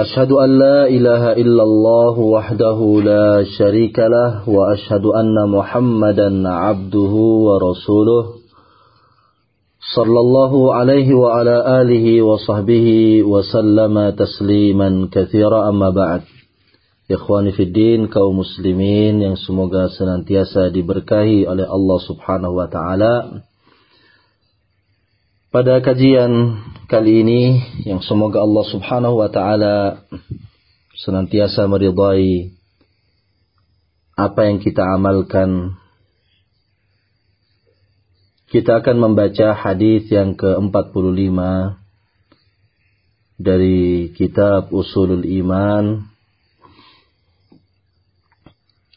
أشهد أن لا إله إلا الله وحده لا شريك له وأشهد أن محمدا عبده ورسوله صلى الله عليه وعلى آله وصحبه وسلم تسليما كثيرا أما بعد Ikhwani Fiddin, kaum muslimin yang semoga senantiasa diberkahi oleh Allah subhanahu wa ta'ala. Pada kajian kali ini, yang semoga Allah subhanahu wa ta'ala senantiasa meridai apa yang kita amalkan. Kita akan membaca hadis yang ke-45 dari kitab Usulul Iman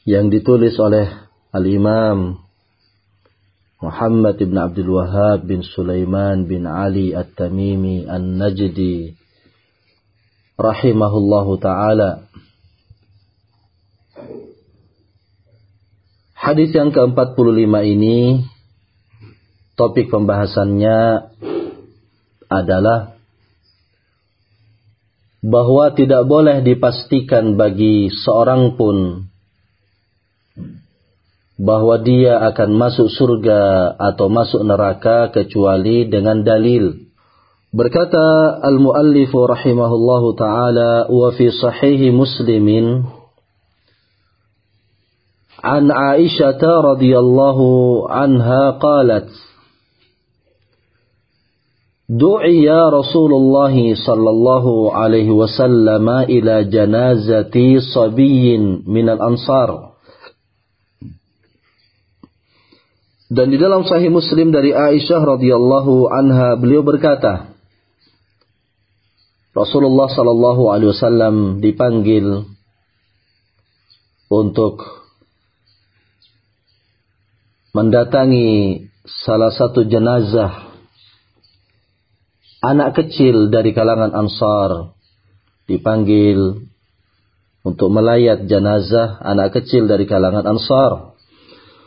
yang ditulis oleh Al-Imam Muhammad ibn Abdul Wahab bin Sulaiman bin Ali At-Tamimi An-Najdi rahimahullahu taala. Hadis yang ke-45 ini topik pembahasannya adalah bahwa tidak boleh dipastikan bagi seorang pun bahwa dia akan masuk surga atau masuk neraka kecuali dengan dalil. Berkata al-muallif rahimahullahu taala wa fi sahih Muslimin an Aisyah radhiyallahu anha qalat دعي رسول الله صلى الله عليه وسلم إلى جنازة صبي من الأنصار Dan di dalam Sahih Muslim dari Aisyah radhiyallahu anha beliau berkata, Rasulullah sallallahu alaihi wasallam dipanggil untuk mendatangi salah satu jenazah anak kecil dari kalangan Ansar dipanggil untuk melayat jenazah anak kecil dari kalangan Ansar.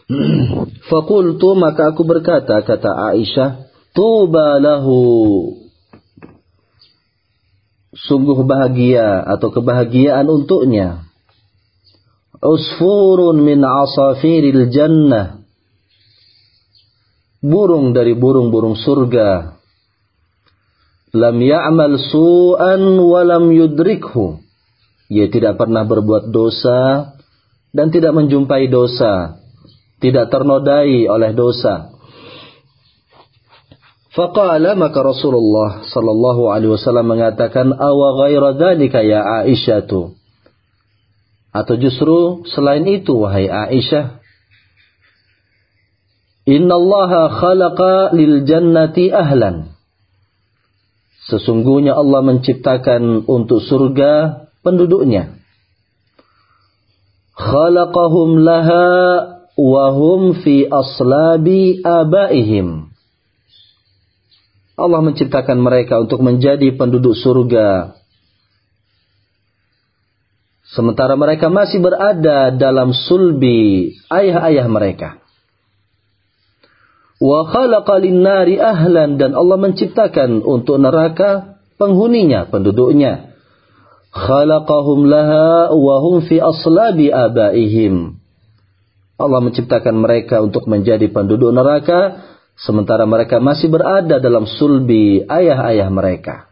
Fakultu maka aku berkata kata Aisyah, tuba lahu. Sungguh bahagia atau kebahagiaan untuknya. Usfurun min asafiril jannah. Burung dari burung-burung surga. Lam ya'mal su'an wa lam yudrikhu. Ia tidak pernah berbuat dosa dan tidak menjumpai dosa tidak ternodai oleh dosa. Faqala maka Rasulullah sallallahu alaihi wasallam mengatakan awa ghaira dzalika ya Aisyah tu. Atau justru selain itu wahai Aisyah Innallaha khalaqa lil jannati ahlan. Sesungguhnya Allah menciptakan untuk surga penduduknya. Khalaqahum laha wahum fi aslabi abaihim. Allah menciptakan mereka untuk menjadi penduduk surga. Sementara mereka masih berada dalam sulbi ayah-ayah mereka. Wa khalaqa nari ahlan dan Allah menciptakan untuk neraka penghuninya, penduduknya. Khalaqahum laha wa hum fi aslabi abaihim. Allah menciptakan mereka untuk menjadi penduduk neraka sementara mereka masih berada dalam sulbi ayah-ayah mereka.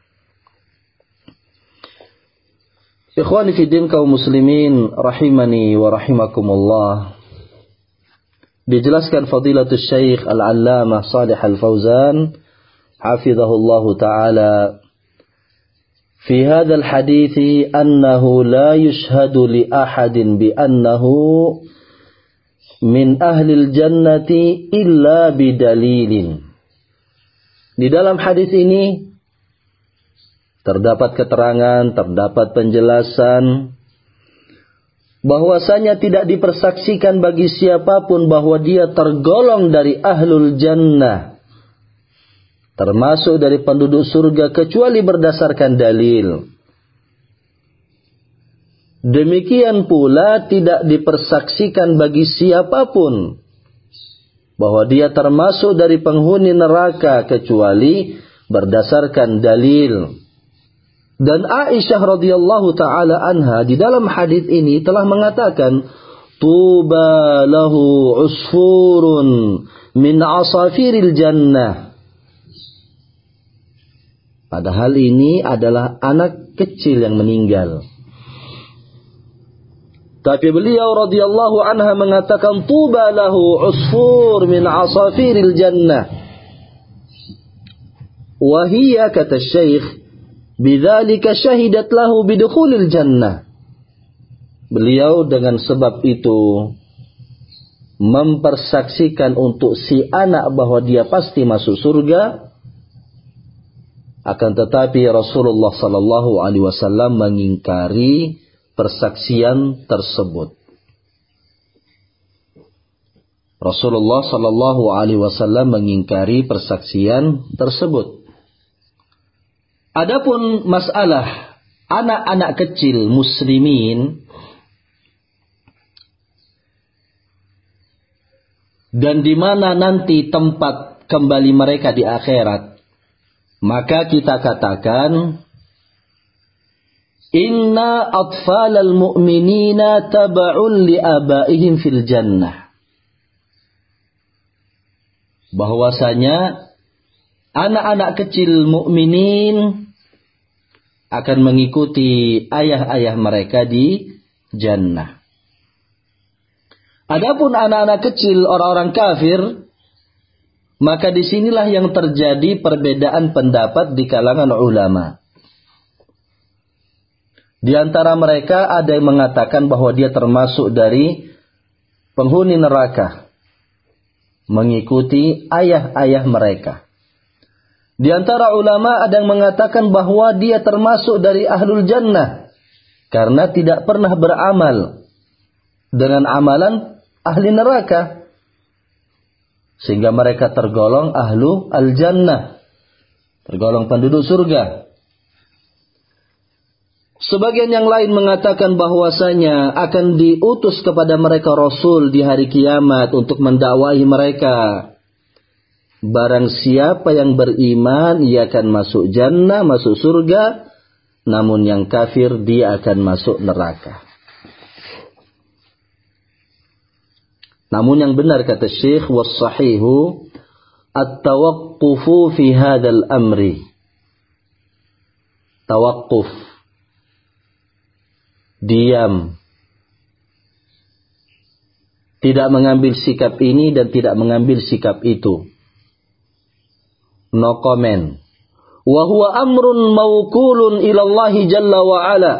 Ikhwani fi din kaum muslimin rahimani wa rahimakumullah. Dijelaskan fadilatul Syekh Al-Allamah Salih Al-Fauzan hafizahullah taala في هذا الحديث أنه لا يشهد لأحد بأنه min ahlil jannati illa bidalilin. Di dalam hadis ini terdapat keterangan, terdapat penjelasan bahwasanya tidak dipersaksikan bagi siapa pun bahwa dia tergolong dari ahlul jannah termasuk dari penduduk surga kecuali berdasarkan dalil. Demikian pula tidak dipersaksikan bagi siapa pun bahwa dia termasuk dari penghuni neraka kecuali berdasarkan dalil. Dan Aisyah radhiyallahu taala anha di dalam hadis ini telah mengatakan tuba lahu usfurun min asafiril jannah Padahal ini adalah anak kecil yang meninggal. Tapi beliau radhiyallahu anha mengatakan tuba lahu usfur min asafiril jannah. Wahia kata syekh bidzalika syahidat lahu bidukhulil jannah. Beliau dengan sebab itu mempersaksikan untuk si anak bahwa dia pasti masuk surga akan tetapi Rasulullah Sallallahu Alaihi Wasallam mengingkari persaksian tersebut. Rasulullah Sallallahu Alaihi Wasallam mengingkari persaksian tersebut. Adapun masalah anak-anak kecil muslimin dan di mana nanti tempat kembali mereka di akhirat maka kita katakan Inna atfalal mu'minina taba'un li abaihim fil jannah. Bahwasanya anak-anak kecil mukminin akan mengikuti ayah-ayah mereka di jannah. Adapun anak-anak kecil orang-orang kafir maka di sinilah yang terjadi perbedaan pendapat di kalangan ulama. Di antara mereka ada yang mengatakan bahwa dia termasuk dari penghuni neraka. Mengikuti ayah-ayah mereka. Di antara ulama ada yang mengatakan bahwa dia termasuk dari ahlul jannah. Karena tidak pernah beramal dengan amalan ahli neraka sehingga mereka tergolong ahlu al-jannah. Tergolong penduduk surga. Sebagian yang lain mengatakan bahwasanya akan diutus kepada mereka Rasul di hari kiamat untuk mendakwahi mereka. Barang siapa yang beriman, ia akan masuk jannah, masuk surga. Namun yang kafir, dia akan masuk neraka. Namun yang benar kata Syekh was sahihu at-tawaqqufu fi hadzal amri. Diam. Tidak mengambil sikap ini dan tidak mengambil sikap itu. No comment. Wa huwa amrun mawkulun ila Allah jalla wa ala.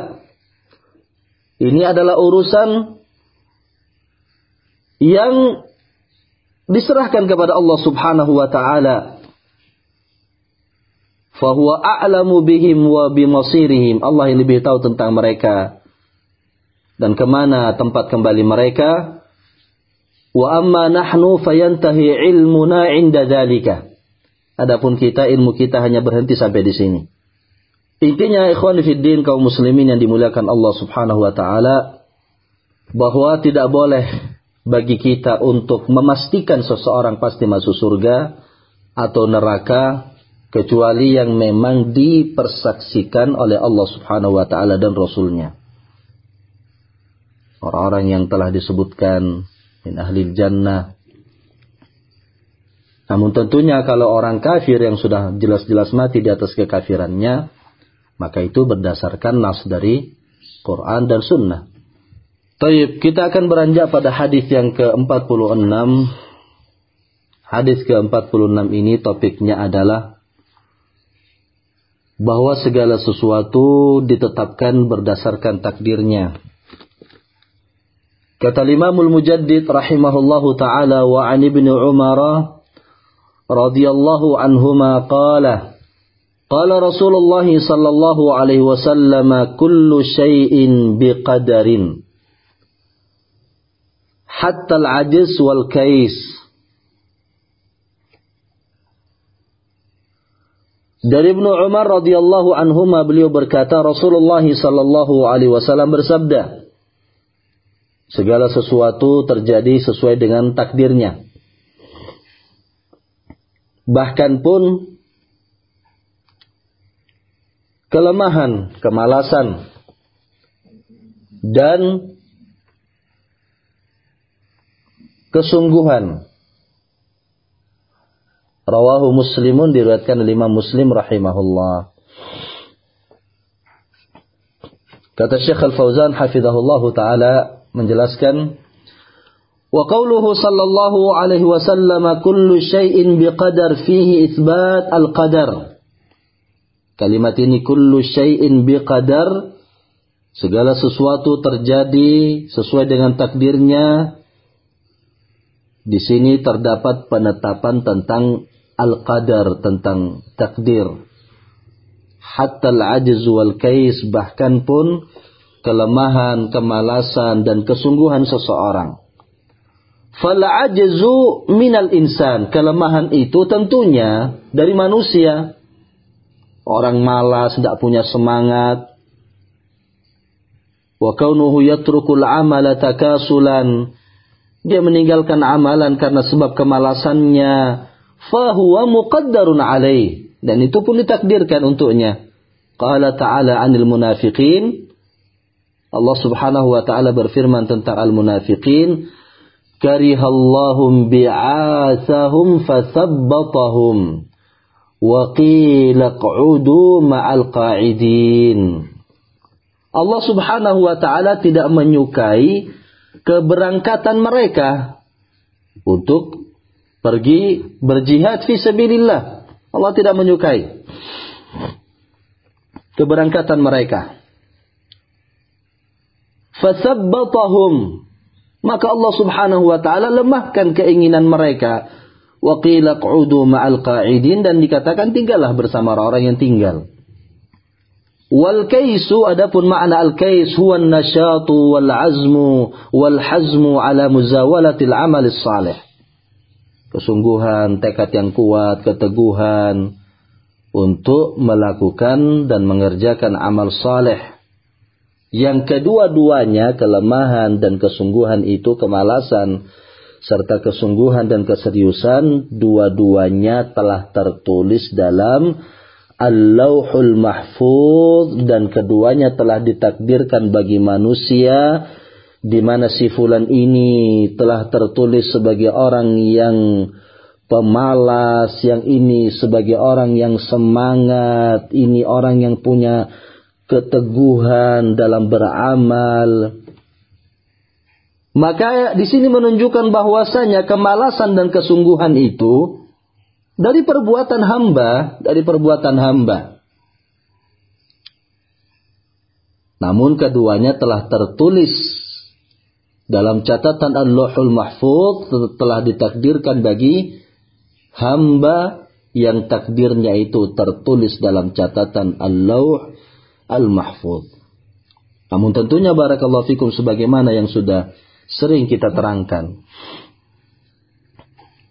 Ini adalah urusan yang diserahkan kepada Allah Subhanahu wa taala. Fahuwa a'lamu bihim wa bimasirihim. Allah yang lebih tahu tentang mereka dan ke mana tempat kembali mereka. Wa amma nahnu fayantahi ilmuna inda dzalika. Adapun kita ilmu kita hanya berhenti sampai di sini. Intinya ikhwan fiddin kaum muslimin yang dimuliakan Allah Subhanahu wa taala bahwa tidak boleh bagi kita untuk memastikan seseorang pasti masuk surga atau neraka kecuali yang memang dipersaksikan oleh Allah Subhanahu wa taala dan rasulnya. Orang-orang yang telah disebutkan min ahli jannah. Namun tentunya kalau orang kafir yang sudah jelas-jelas mati di atas kekafirannya, maka itu berdasarkan nas dari Quran dan Sunnah. Taib, kita akan beranjak pada hadis yang ke-46. Hadis ke-46 ini topiknya adalah bahwa segala sesuatu ditetapkan berdasarkan takdirnya. Kata Imamul Mujaddid rahimahullahu taala wa an Ibnu Umar radhiyallahu anhuma qala Qala Rasulullah sallallahu alaihi wasallam kullu syai'in biqadarin hatta al-ajiz wal kais. Dari Ibnu Umar radhiyallahu anhuma beliau berkata Rasulullah sallallahu alaihi wasallam bersabda Segala sesuatu terjadi sesuai dengan takdirnya. Bahkan pun kelemahan, kemalasan dan kesungguhan. Rawahu Muslimun diriwayatkan oleh Imam Muslim rahimahullah. Kata Syekh Al-Fauzan hafizahullah taala menjelaskan wa qawluhu sallallahu alaihi wasallam kullu syai'in biqadar fihi itsbat al-qadar. Kalimat ini kullu syai'in biqadar segala sesuatu terjadi sesuai dengan takdirnya di sini terdapat penetapan tentang al-qadar, tentang takdir. Hatta al-ajz wal kais bahkan pun kelemahan, kemalasan dan kesungguhan seseorang. Fal ajzu minal insan, kelemahan itu tentunya dari manusia. Orang malas, tidak punya semangat. Wa kaunuhu yatrukul amala takasulan dia meninggalkan amalan karena sebab kemalasannya, fahuwa muqaddarun alaih. Dan itu pun ditakdirkan untuknya. Qala ta'ala anil munafiqin. Allah subhanahu wa ta'ala berfirman tentang al-munafiqin. Karihallahum bi'asahum fasabbatahum. Wa qila q'udu ma'al qa'idin. Allah subhanahu wa ta'ala tidak menyukai keberangkatan mereka untuk pergi berjihad fi sabilillah. Allah tidak menyukai keberangkatan mereka. Fasabbatahum maka Allah Subhanahu wa taala lemahkan keinginan mereka. Wa qila q'udu ma'al qa'idin dan dikatakan tinggallah bersama orang yang tinggal. Wal kaisu adapun makna al kais huwa nasyatu wal azmu wal hazmu ala muzawalatil amal salih. Kesungguhan, tekad yang kuat, keteguhan untuk melakukan dan mengerjakan amal saleh. Yang kedua-duanya kelemahan dan kesungguhan itu kemalasan serta kesungguhan dan keseriusan dua-duanya telah tertulis dalam Al-Lauhul Mahfuz dan keduanya telah ditakdirkan bagi manusia di mana si fulan ini telah tertulis sebagai orang yang pemalas, yang ini sebagai orang yang semangat, ini orang yang punya keteguhan dalam beramal. Maka di sini menunjukkan bahwasanya kemalasan dan kesungguhan itu dari perbuatan hamba, dari perbuatan hamba. Namun keduanya telah tertulis dalam catatan Al-Lauhul Mahfuz telah ditakdirkan bagi hamba yang takdirnya itu tertulis dalam catatan Al-Lauh Al-Mahfuz. Namun tentunya barakallahu fikum sebagaimana yang sudah sering kita terangkan.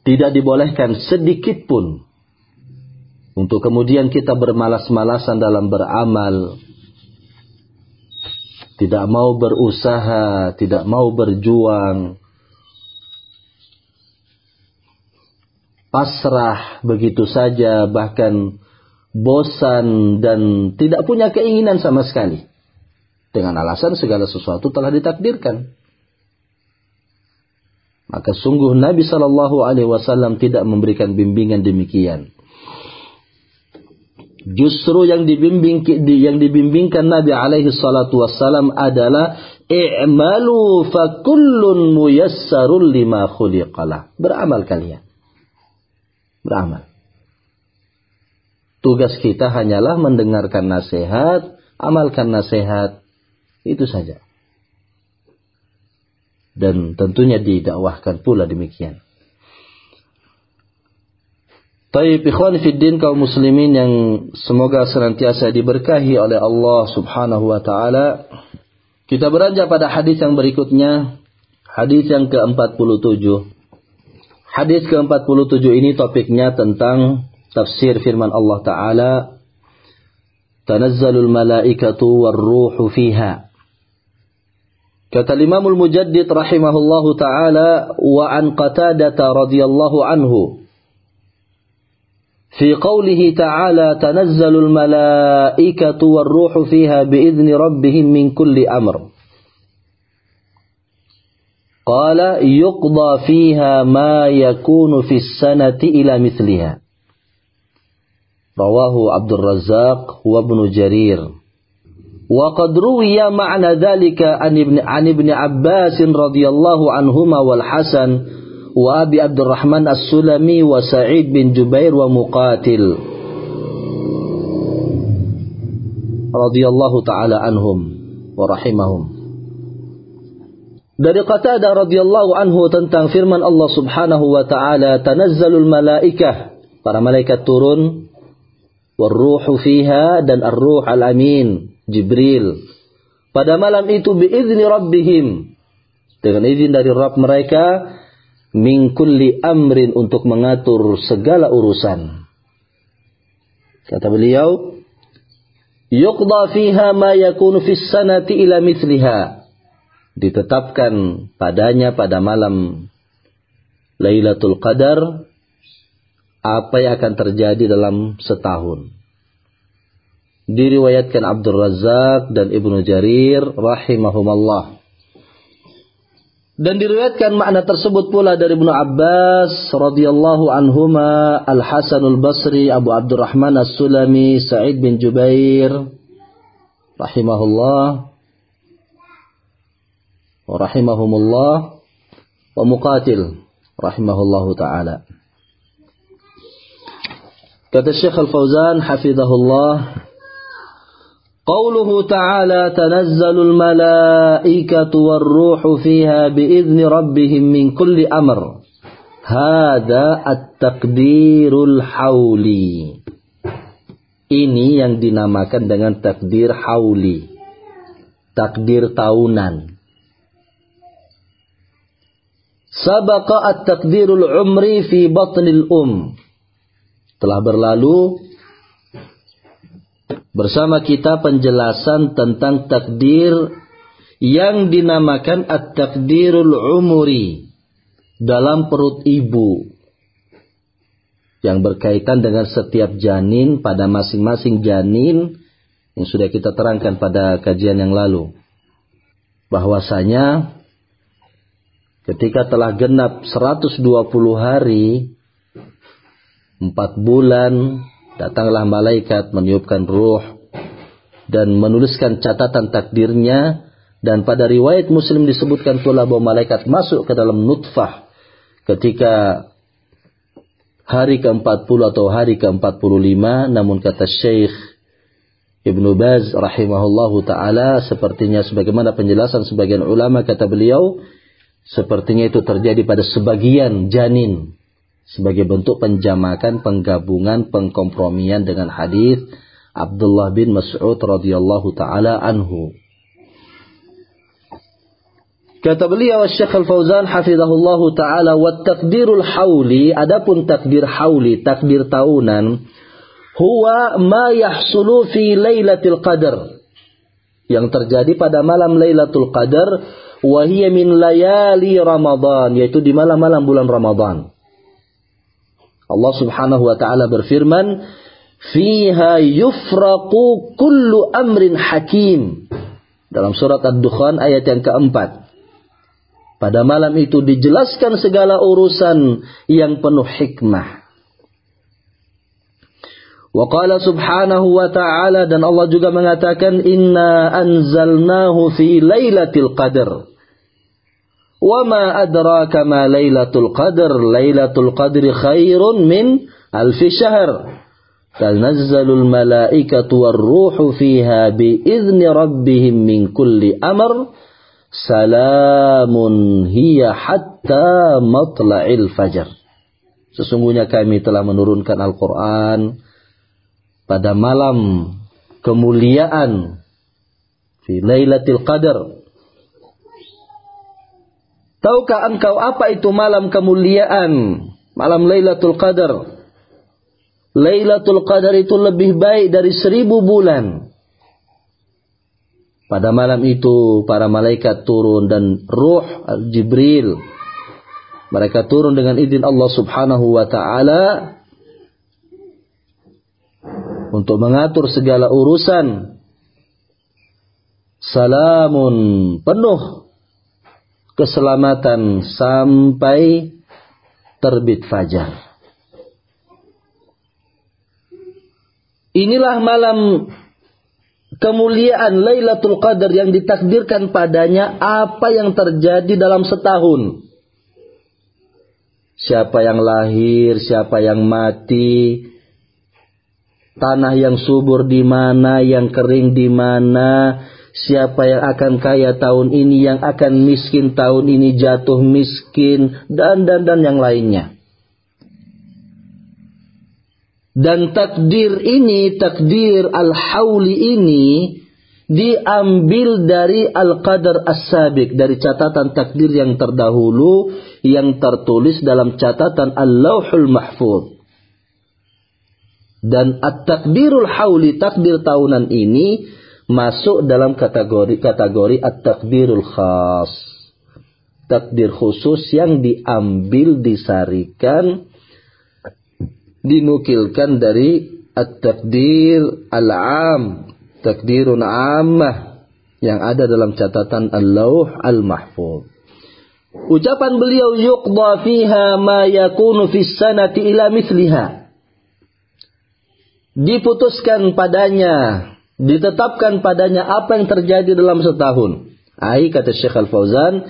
Tidak dibolehkan sedikit pun untuk kemudian kita bermalas-malasan dalam beramal, tidak mau berusaha, tidak mau berjuang, pasrah begitu saja, bahkan bosan dan tidak punya keinginan sama sekali. Dengan alasan segala sesuatu telah ditakdirkan. Maka sungguh Nabi Shallallahu Alaihi Wasallam tidak memberikan bimbingan demikian. Justru yang dibimbing yang dibimbingkan Nabi alaihi salatu adalah i'malu fa kullun muyassarul lima khuliqalah. Beramal kalian. Beramal. Tugas kita hanyalah mendengarkan nasihat, amalkan nasihat. Itu saja dan tentunya didakwahkan pula demikian. Taib ikhwan fiddin kaum muslimin yang semoga senantiasa diberkahi oleh Allah subhanahu wa ta'ala. Kita beranjak pada hadis yang berikutnya. Hadis yang ke-47. Hadis ke-47 ini topiknya tentang تفسير فرمان الله تعالى تنزل الملائكة والروح فيها. كتى الإمام المجدد رحمه الله تعالى وعن قتادة رضي الله عنه في قوله تعالى تنزل الملائكة والروح فيها بإذن ربهم من كل أمر. قال يقضى فيها ما يكون في السنة إلى مثلها. رواه عبد الرزاق وابن جرير. وقد روي معنى ذلك عن ابن, عن ابن عباس رضي الله عنهما والحسن وأبي عبد الرحمن السلمي وسعيد بن جبير ومقاتل. رضي الله تعالى عنهم ورحمهم. Dari Qatadah radhiyallahu anhu tentang firman Allah Subhanahu wa taala, "Tanazzalul malaikah." Para malaikat turun, "Warruhu fiha" dan ar-ruh al-amin, Jibril. Pada malam itu biizni rabbihim. Dengan izin dari Rabb mereka, min kulli amrin untuk mengatur segala urusan. Kata beliau, "Yuqda fiha ma yakunu fis sanati ila mithliha." ditetapkan padanya pada malam Lailatul Qadar apa yang akan terjadi dalam setahun. Diriwayatkan Abdul Razak dan Ibnu Jarir rahimahumallah. Dan diriwayatkan makna tersebut pula dari Ibnu Abbas radhiyallahu anhuma, Al Hasanul Basri, Abu Abdurrahman As-Sulami, Sa'id bin Jubair rahimahullah rahimahumullah wa muqatil rahimahullahu taala. Kata Syekh Al-Fauzan hafizahullah قوله تعالى تنزل الملائكة والروح فيها بإذن ربهم من كل أمر هذا التقدير الحولي ini yang dinamakan dengan takdir hauli takdir tahunan Sabaqa at-takdirul umri fi batnil um. Telah berlalu bersama kita penjelasan tentang takdir yang dinamakan at-takdirul umuri dalam perut ibu yang berkaitan dengan setiap janin pada masing-masing janin yang sudah kita terangkan pada kajian yang lalu. Bahwasanya ketika telah genap 120 hari, empat bulan, datanglah malaikat meniupkan ruh dan menuliskan catatan takdirnya. Dan pada riwayat muslim disebutkan pula bahwa malaikat masuk ke dalam nutfah ketika hari ke-40 atau hari ke-45 namun kata Syekh Ibnu Baz rahimahullahu taala sepertinya sebagaimana penjelasan sebagian ulama kata beliau Sepertinya itu terjadi pada sebagian janin sebagai bentuk penjamakan, penggabungan, pengkompromian dengan hadis Abdullah bin Mas'ud radhiyallahu taala anhu. Kata beliau Syekh Al-Fauzan hafizahullahu taala wa takdirul hauli adapun takdir hauli takdir tahunan huwa ma yahsulu fi lailatul qadar yang terjadi pada malam Lailatul Qadar wahiyya min layali Ramadan yaitu di malam-malam bulan Ramadan. Allah Subhanahu wa taala berfirman, "Fiha yufraqu kullu amrin hakim." Dalam surat Ad-Dukhan ayat yang keempat. Pada malam itu dijelaskan segala urusan yang penuh hikmah. Wa qala subhanahu wa ta'ala dan Allah juga mengatakan inna anzalnahu fi lailatul qadar. Wa ma adraka ma lailatul qadar? Lailatul qadri khairun min alfi syahr. Tanazzalul malaikatu warruhu fiha biizni rabbihim min kulli amr. Salamun hiya hatta matla'il. Sesungguhnya kami telah menurunkan Al-Quran pada malam kemuliaan fi Lailatul Qadar Tahukah engkau apa itu malam kemuliaan? Malam Lailatul Qadar. Lailatul Qadar itu lebih baik dari seribu bulan. Pada malam itu para malaikat turun dan ruh Jibril. Mereka turun dengan izin Allah subhanahu wa ta'ala. Untuk mengatur segala urusan. Salamun penuh keselamatan sampai terbit fajar. Inilah malam kemuliaan Lailatul Qadar yang ditakdirkan padanya apa yang terjadi dalam setahun. Siapa yang lahir, siapa yang mati, tanah yang subur di mana, yang kering di mana, Siapa yang akan kaya tahun ini, yang akan miskin tahun ini jatuh miskin, dan dan dan yang lainnya. Dan takdir ini, takdir al-hauli ini, diambil dari al-qadar as-sabik, dari catatan takdir yang terdahulu, yang tertulis dalam catatan al-lawhul mahfud. Dan at-takdirul hauli, takdir tahunan ini, masuk dalam kategori kategori at-takdirul khas. Takdir khusus yang diambil, disarikan, dinukilkan dari at-takdir al-am, takdirun ammah yang ada dalam catatan al-lauh al-mahfuz. Ucapan beliau yuqda fiha ma yakunu fis sanati ila mithliha. Diputuskan padanya ditetapkan padanya apa yang terjadi dalam setahun. Ai kata Syekh Al-Fauzan,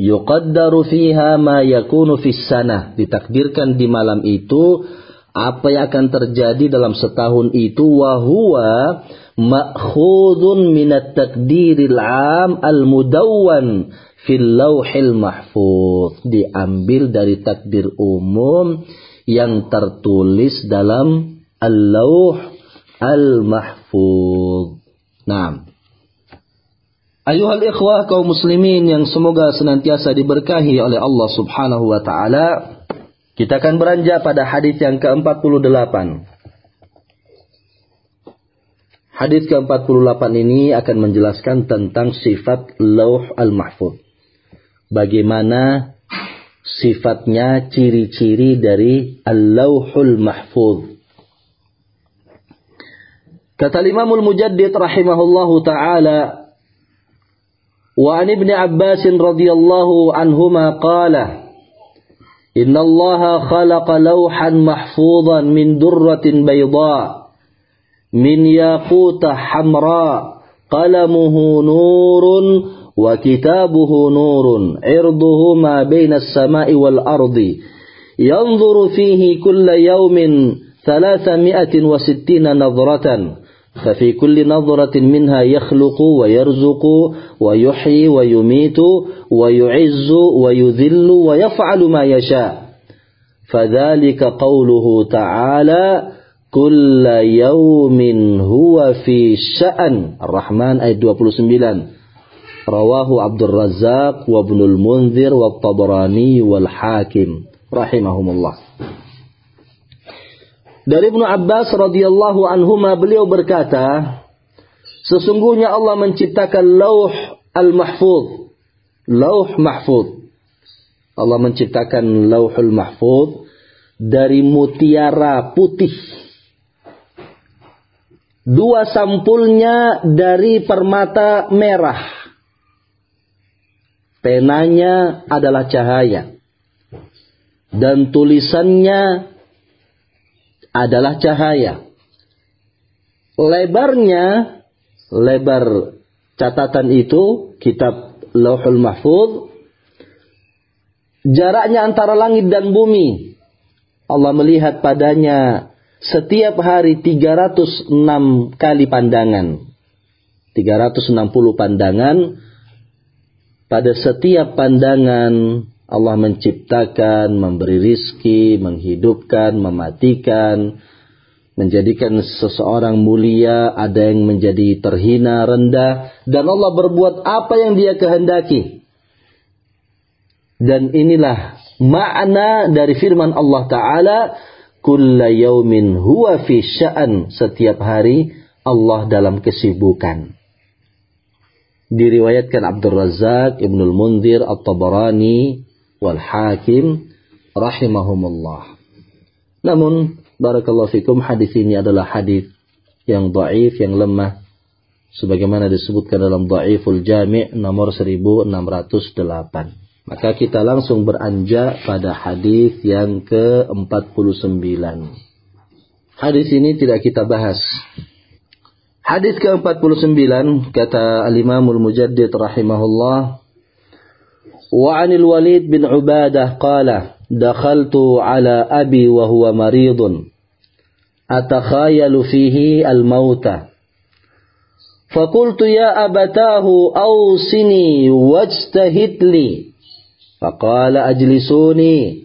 yuqaddaru fiha ma yakunu fis sanah. Ditakdirkan di malam itu apa yang akan terjadi dalam setahun itu wa huwa ma'khudun minat takdiril am al-mudawwan fil lauhil mahfuz. Diambil dari takdir umum yang tertulis dalam al-lauh al-mahfuz. Nah. Ayuhal ikhwah kaum muslimin yang semoga senantiasa diberkahi oleh Allah subhanahu wa ta'ala. Kita akan beranjak pada hadis yang ke-48. Hadis ke-48 ini akan menjelaskan tentang sifat lauh al-mahfuz. Bagaimana sifatnya ciri-ciri dari al-lauhul mahfuz. Kata Imamul Mujaddid rahimahullahu taala wa an Ibnu Abbas radhiyallahu anhuma qala Inna Allah khalaqa lawhan mahfuzan min durratin bayda min yaquta hamra qalamuhu nurun wa kitabuhu nurun irduhu ma baina as-sama'i wal ardi yanzuru fihi kulla yawmin 360 نظرة ففي كل نظرة منها يخلق ويرزق ويحيي ويميت ويعز ويذل ويفعل ما يشاء. فذلك قوله تعالى كل يوم هو في شأن الرحمن آية 29 رواه عبد الرزاق وابن المنذر والطبراني والحاكم رحمهم الله. Dari Ibnu Abbas radhiyallahu anhuma beliau berkata, sesungguhnya Allah menciptakan lauh al-mahfuz. Lauh mahfuz. Allah menciptakan lauhul mahfuz dari mutiara putih. Dua sampulnya dari permata merah. Penanya adalah cahaya. Dan tulisannya adalah cahaya. Lebarnya, lebar catatan itu, kitab Lauhul Mahfuz, jaraknya antara langit dan bumi. Allah melihat padanya setiap hari 306 kali pandangan. 360 pandangan. Pada setiap pandangan Allah menciptakan, memberi rizki, menghidupkan, mematikan, menjadikan seseorang mulia, ada yang menjadi terhina, rendah, dan Allah berbuat apa yang dia kehendaki. Dan inilah makna dari firman Allah Ta'ala, Kulla yaumin huwa fi sya'an. Setiap hari Allah dalam kesibukan. Diriwayatkan Abdul Razak, Ibnul Munzir, At-Tabarani, wal Hakim, rahimahumullah. Namun, barakallahu fikum, hadis ini adalah hadis yang dhaif, yang lemah. Sebagaimana disebutkan dalam Dhaiful Jami' nomor 1608. Maka kita langsung beranjak pada hadis yang ke-49. Hadis ini tidak kita bahas. Hadis ke-49 kata Al-Imam Al-Mujaddid rahimahullah وعن الوليد بن عبادة قال دخلت على أبي وهو مريض. أتخايل فيه الموت. فقلت يا أبتاه أوصني واجتهد لي. فقال أجلسوني.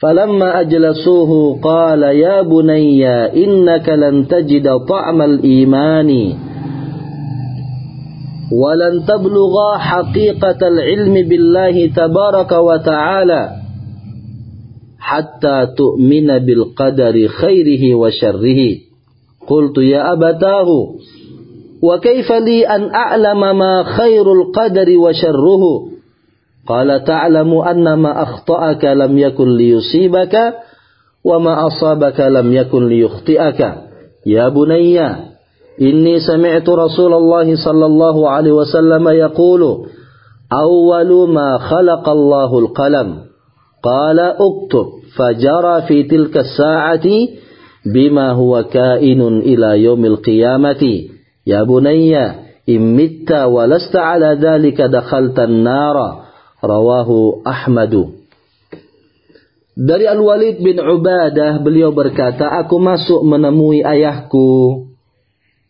فلما أجلسوه قال يا بني إنك لن تجد طعم الإيمان. ولن تبلغ حقيقة العلم بالله تبارك وتعالى حتى تؤمن بالقدر خيره وشره. قلت يا أبتاه وكيف لي أن أعلم ما خير القدر وشره؟ قال تعلم أن ما أخطأك لم يكن ليصيبك وما أصابك لم يكن ليخطئك. يا بني إني سمعت رسول الله صلى الله عليه وسلم يقول أول ما خلق الله القلم. قال اكتب. فجرى في تلك الساعة بما هو كائن إلى يوم القيامة. يا بني إن مت ولست على ذلك دخلت النار. rawahu Ahmadu. Dari Al-Walid bin Ubadah beliau berkata, aku masuk menemui ayahku.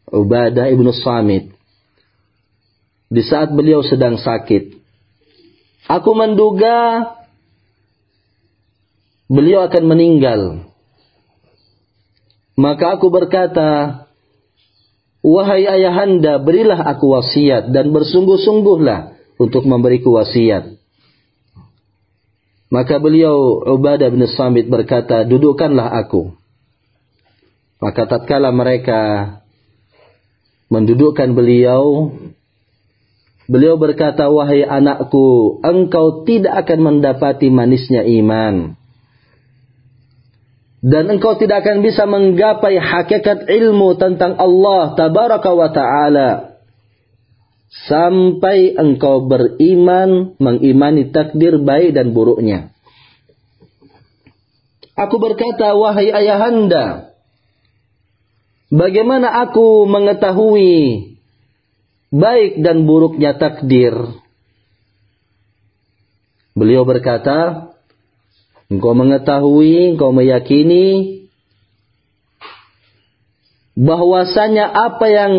Ubadah ibnu Samit. Di saat beliau sedang sakit. Aku menduga beliau akan meninggal. Maka aku berkata, Wahai ayahanda, berilah aku wasiat dan bersungguh-sungguhlah untuk memberiku wasiat. Maka beliau Ubadah bin Samit berkata, dudukkanlah aku. Maka tatkala mereka mendudukkan beliau, beliau berkata, wahai anakku, engkau tidak akan mendapati manisnya iman. Dan engkau tidak akan bisa menggapai hakikat ilmu tentang Allah tabaraka wa ta'ala sampai engkau beriman mengimani takdir baik dan buruknya. Aku berkata, wahai ayahanda, bagaimana aku mengetahui baik dan buruknya takdir? Beliau berkata, engkau mengetahui, engkau meyakini bahwasanya apa yang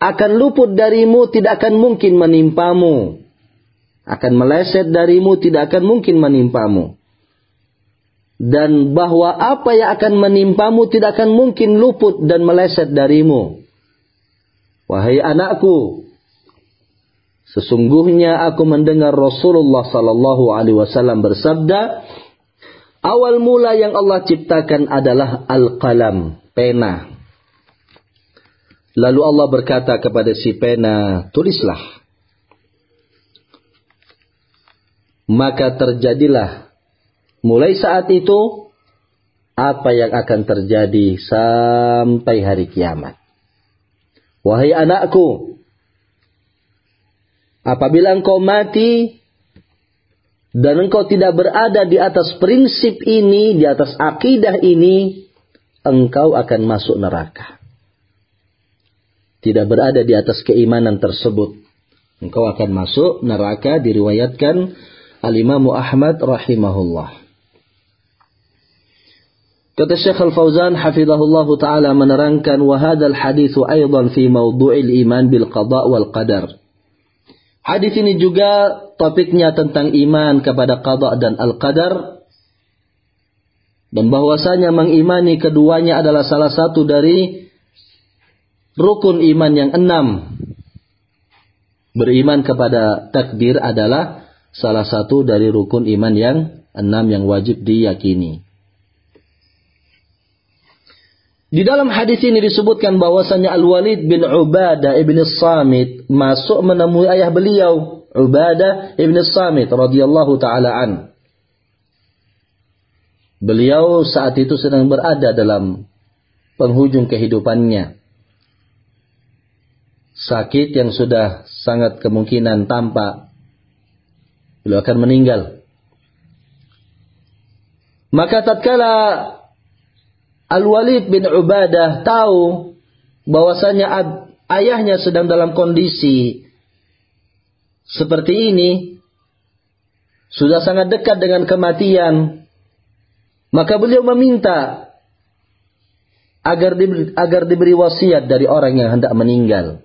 akan luput darimu tidak akan mungkin menimpamu. Akan meleset darimu tidak akan mungkin menimpamu. Dan bahwa apa yang akan menimpamu tidak akan mungkin luput dan meleset darimu. Wahai anakku, sesungguhnya aku mendengar Rasulullah sallallahu alaihi wasallam bersabda, awal mula yang Allah ciptakan adalah al-qalam, pena. Lalu Allah berkata kepada si pena, tulislah. Maka terjadilah mulai saat itu apa yang akan terjadi sampai hari kiamat. Wahai anakku, apabila engkau mati dan engkau tidak berada di atas prinsip ini, di atas akidah ini, engkau akan masuk neraka tidak berada di atas keimanan tersebut, engkau akan masuk neraka diriwayatkan Al-Imam Ahmad rahimahullah. Kata Syekh Al-Fauzan hafizahullah taala menerangkan wa hadzal haditsu aidan fi mawdu'il iman bil qada wal qadar. Hadis ini juga topiknya tentang iman kepada qada dan al-qadar dan bahwasanya mengimani keduanya adalah salah satu dari rukun iman yang enam. Beriman kepada takdir adalah salah satu dari rukun iman yang enam yang wajib diyakini. Di dalam hadis ini disebutkan bahwasanya Al-Walid bin Ubadah ibn Samit masuk menemui ayah beliau, Ubadah ibn Samit radhiyallahu taala an. Beliau saat itu sedang berada dalam penghujung kehidupannya. Sakit yang sudah sangat kemungkinan tampak beliau akan meninggal. Maka tatkala Al-Walid bin Ubadah tahu bahwasanya ayahnya sedang dalam kondisi seperti ini, sudah sangat dekat dengan kematian, maka beliau meminta agar diberi, agar diberi wasiat dari orang yang hendak meninggal.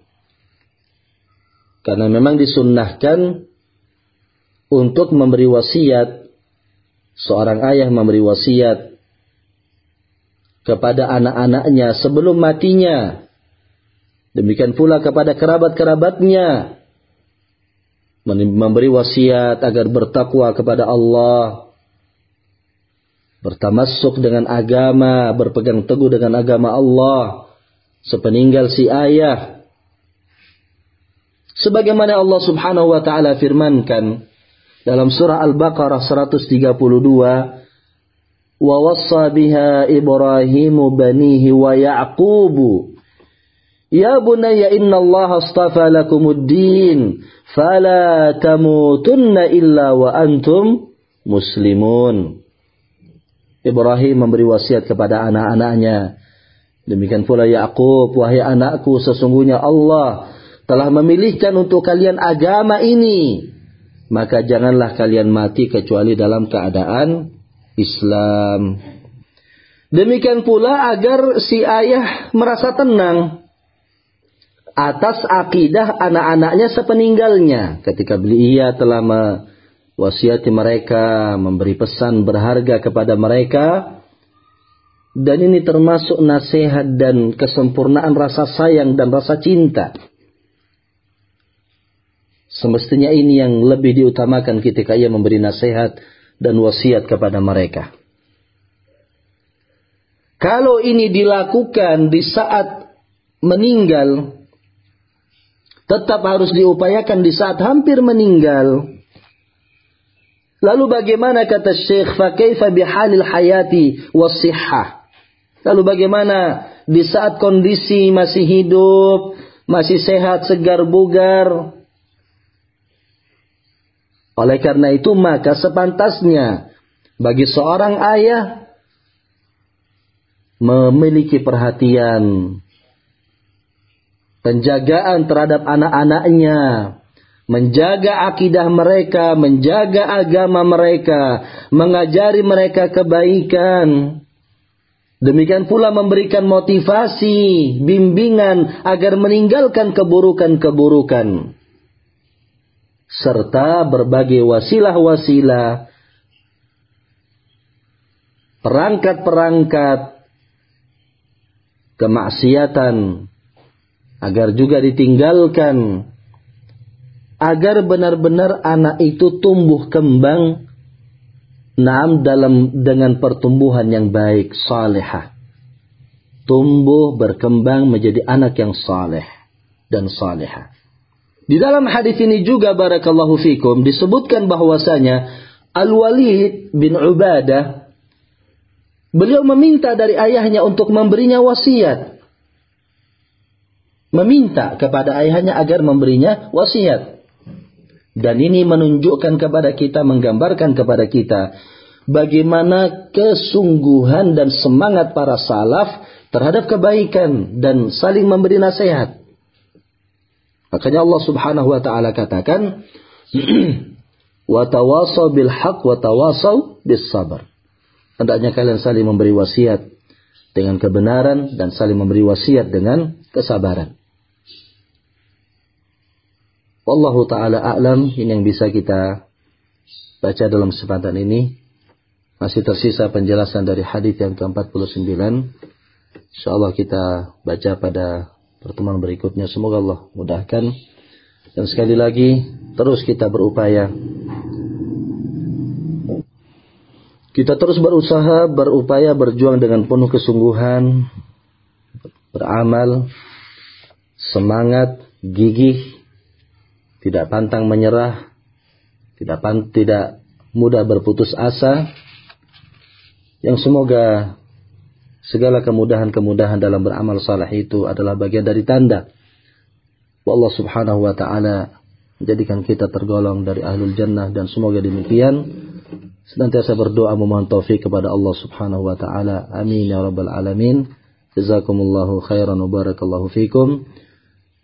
Karena memang disunnahkan untuk memberi wasiat seorang ayah memberi wasiat kepada anak-anaknya sebelum matinya. Demikian pula kepada kerabat-kerabatnya. Memberi wasiat agar bertakwa kepada Allah. Bertamasuk dengan agama, berpegang teguh dengan agama Allah. Sepeninggal si ayah. Sebagaimana Allah subhanahu wa ta'ala firmankan dalam surah Al-Baqarah 132 ووصى بها إبراهيم بنيه ويعقوب يا بني إن الله اصطفى لكم الدين فلا تموتن إلا وأنتم muslimun. Ibrahim memberi wasiat kepada anak-anaknya. Demikian pula Yakub, wahai anakku, sesungguhnya Allah telah memilihkan untuk kalian agama ini. Maka janganlah kalian mati kecuali dalam keadaan Islam. Demikian pula agar si ayah merasa tenang atas akidah anak-anaknya sepeninggalnya ketika beliau telah mewasiati mereka, memberi pesan berharga kepada mereka dan ini termasuk nasihat dan kesempurnaan rasa sayang dan rasa cinta. Semestinya ini yang lebih diutamakan ketika ia memberi nasihat dan wasiat kepada mereka. Kalau ini dilakukan di saat meninggal, tetap harus diupayakan di saat hampir meninggal. Lalu bagaimana kata Syekh fakaifa bihalil hayati wasihah? Lalu bagaimana di saat kondisi masih hidup, masih sehat, segar, bugar, oleh karena itu maka sepantasnya bagi seorang ayah memiliki perhatian, penjagaan terhadap anak-anaknya, menjaga akidah mereka, menjaga agama mereka, mengajari mereka kebaikan. Demikian pula memberikan motivasi, bimbingan agar meninggalkan keburukan-keburukan serta berbagai wasilah-wasilah, perangkat-perangkat kemaksiatan agar juga ditinggalkan agar benar-benar anak itu tumbuh kembang naam dalam dengan pertumbuhan yang baik salehah tumbuh berkembang menjadi anak yang saleh dan salehah di dalam hadis ini juga barakallahu fikum disebutkan bahwasanya Al-Walid bin Ubadah beliau meminta dari ayahnya untuk memberinya wasiat. Meminta kepada ayahnya agar memberinya wasiat. Dan ini menunjukkan kepada kita, menggambarkan kepada kita bagaimana kesungguhan dan semangat para salaf terhadap kebaikan dan saling memberi nasihat. Makanya Allah Subhanahu wa taala katakan wa bil haq wa tawasau bis sabr. Hendaknya kalian saling memberi wasiat dengan kebenaran dan saling memberi wasiat dengan kesabaran. Wallahu taala a'lam ini yang bisa kita baca dalam kesempatan ini. Masih tersisa penjelasan dari hadis yang ke-49. Insyaallah kita baca pada pertemuan berikutnya. Semoga Allah mudahkan. Dan sekali lagi, terus kita berupaya. Kita terus berusaha, berupaya, berjuang dengan penuh kesungguhan, beramal, semangat, gigih, tidak pantang menyerah, tidak pan, tidak mudah berputus asa, yang semoga segala kemudahan-kemudahan dalam beramal saleh itu adalah bagian dari tanda Allah Subhanahu wa taala menjadikan kita tergolong dari ahlul jannah dan semoga demikian senantiasa berdoa memohon taufik kepada Allah Subhanahu wa taala. Amin ya rabbal alamin. Jazakumullahu khairan wa barakallahu fikum.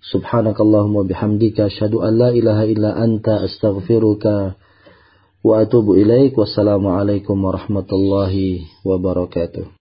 Subhanakallahumma bihamdika asyhadu an la ilaha illa anta astaghfiruka wa atubu ilaik. Wassalamualaikum warahmatullahi wabarakatuh.